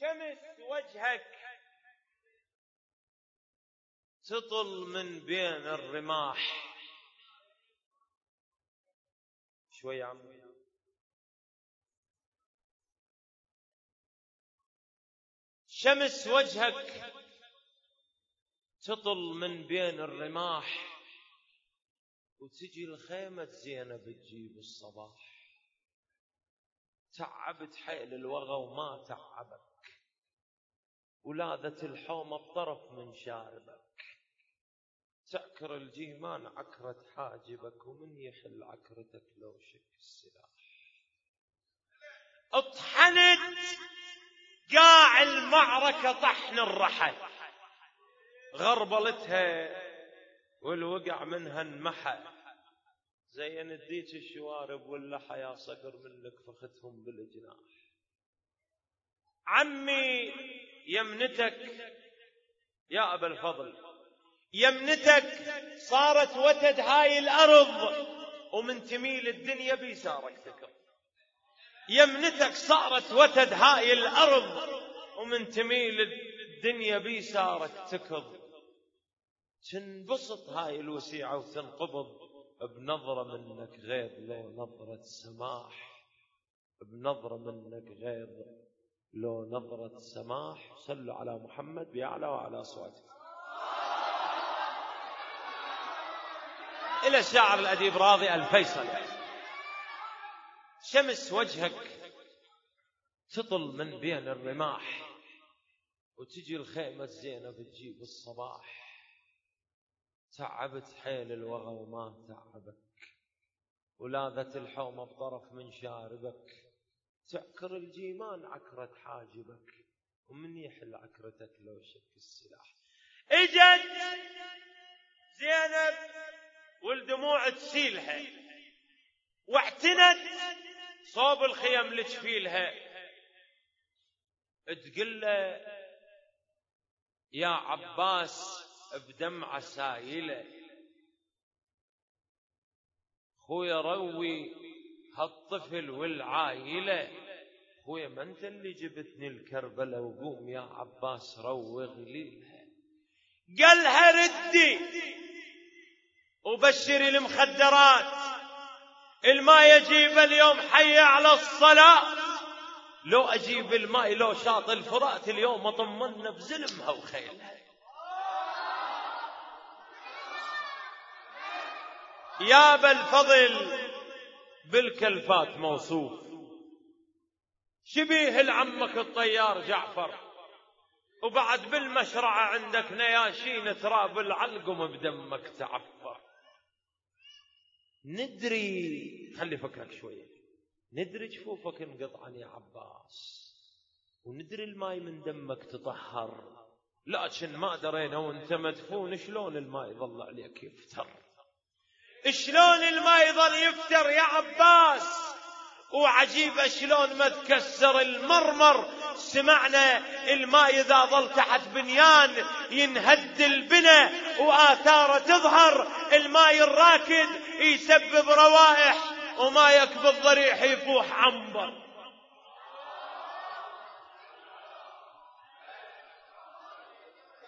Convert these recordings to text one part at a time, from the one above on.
شمس وجهك. تطل من بين الرماح. شوي عمي. شمس وجهك. تطل من بين الرماح. وتجي الخيمة زينب تجيب الصباح. تعبت حيل الوغى وما تعبك ولاذت الحومة بطرف من شاربك. تعكر الجيمان عكرة حاجبك ومن يحل عكرتك لو شك السلاح. اطحنت قاع المعركة طحن الرحل. غربلتها والوقع منها انمحى زين الديك الشوارب واللحى يا صقر منك فختهم بالجناح. عمي يمنتك يا أبا الفضل. يمنتك صارت وتد هاي الأرض ومن تميل الدنيا بيسارك تكر يمنتك صارت وتد هاي الأرض ومن تميل الدنيا بيسارك تكض تنبسط هاي الوسيعة وتنقبض بنظرة منك غير لو نظرة سماح بنظرة منك غير لو نظرة سماح صلوا على محمد بأعلى وعلى صوته. إلى الشاعر الأديب راضي الفيصل. شمس وجهك تطل من بين الرماح وتجي الخيمة الزينة بتجيب الصباح. تعبت حيل الوغى وما تعبك ولاذت الحومة بطرف من شاربك. تعكر الجيمان عكرة حاجبك ومن يحل عكرتك لو شك السلاح. إجت زينب والدموع تسيلها واعتنت صوب الخيم لجفيلها تقول له يا عباس بدمعة سايلة. خويا روي هالطفل والعايلة خويا ما أنت اللي جبتني الكربلة وقوم يا عباس روغ ليلها. قالها ردي وبشري المخدرات. الماء يجيب اليوم حي على الصلاة. لو أجيب الماء لو شاط الفرات اليوم أطمنا بزلمها وخيلها يا بالفضل بالكلفات موصوف. شبيه لعمك الطيار جعفر وبعد بالمشرعة عندك نياشين تراب العلقم بدمك تعفر. ندري خلي فكرك شوية ندري جفوفك انقطعن يا عباس وندري الماي من دمك تطهر. لكن ما درينا وانت مدفون شلون الماي يظل عليك يفتر؟ شلون الماء يظل يفتر يا عباس؟ وعجيب شلون ما تكسر المرمر. سمعنا الماء إذا ظل تحت بنيان ينهد البنى وآثاره تظهر. الماء الراكد يسبب روائح وما يكبض ضريح يفوح عنبر.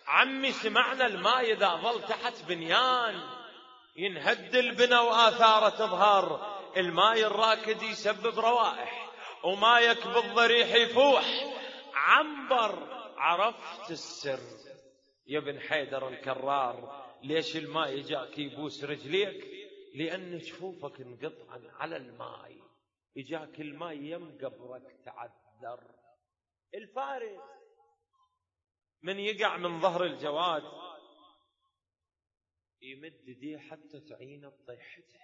عمي سمعنا الماء إذا ظل تحت بنيان. ينهد البنى وآثاره تظهر. الماء الراكد يسبب روائح وما يكبض ضريح يفوح. عنبر عرفت السر. يا ابن حيدر الكرار ليش الماء يجاك يبوس رجليك؟ لأن جفوفك انقطعا على الماء. يجاك الماء يم قبرك تعذر الفارس من يقع من ظهر الجواد يمد يديه حتى تعينه بطيحته.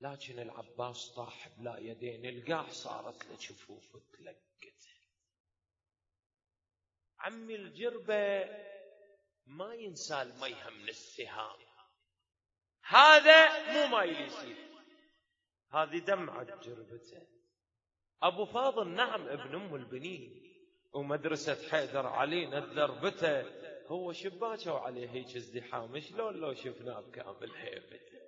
لكن العباس طاح بلا يدين القاع صارت له شفوف تلقته. عمي الجربة ما ينسى الميها من السهام هذا مو ما يصير. هذه دمعة جربته. أبو فاضل نعم ابن أم البنين ومدرسة حيدر علي ذربته هو شباكه وعليه هيك ازدحام شلون لو شفناه بكامل هيبته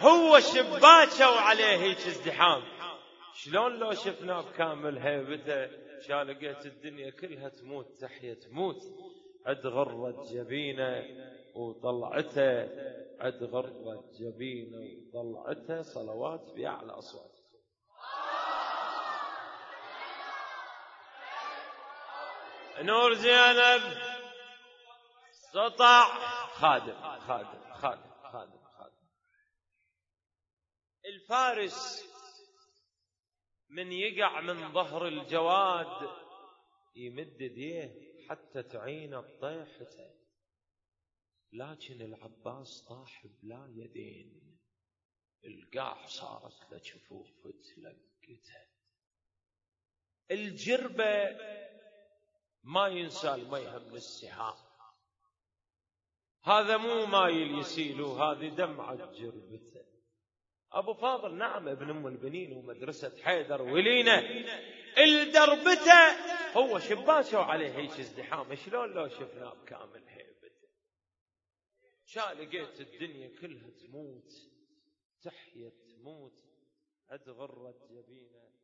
هو شباكه وعليه هيك ازدحام. شلون لو شفناه بكامل هيبته شالقيت الدنيا كلها تموت تحيا تموت. عد غرة جبينه وطلعته. عد غرة جبينه وطلعته صلوات بأعلى أصوات. نور زينب سطع. خادم خادم خادم خادم خادم. الفارس من يقع من ظهر الجواد يمد يديه حتى تعين طيحته لكن العباس طاح بلا يدين. القاع صارت له جفوف تلقته. الجربة ما ينسى الميهم السهام هذا مو مايل يسيل هذه دمعة جربته. أبو فاضل نعم ابن أم البنين ومدرسة حيدر ولينا الدربتة هو شباشه وعليه هيك ازدحام. شلون لو شفناه بكامل هيبته شا لقيت الدنيا كلها تموت تحيا تموت عد غرة جبينه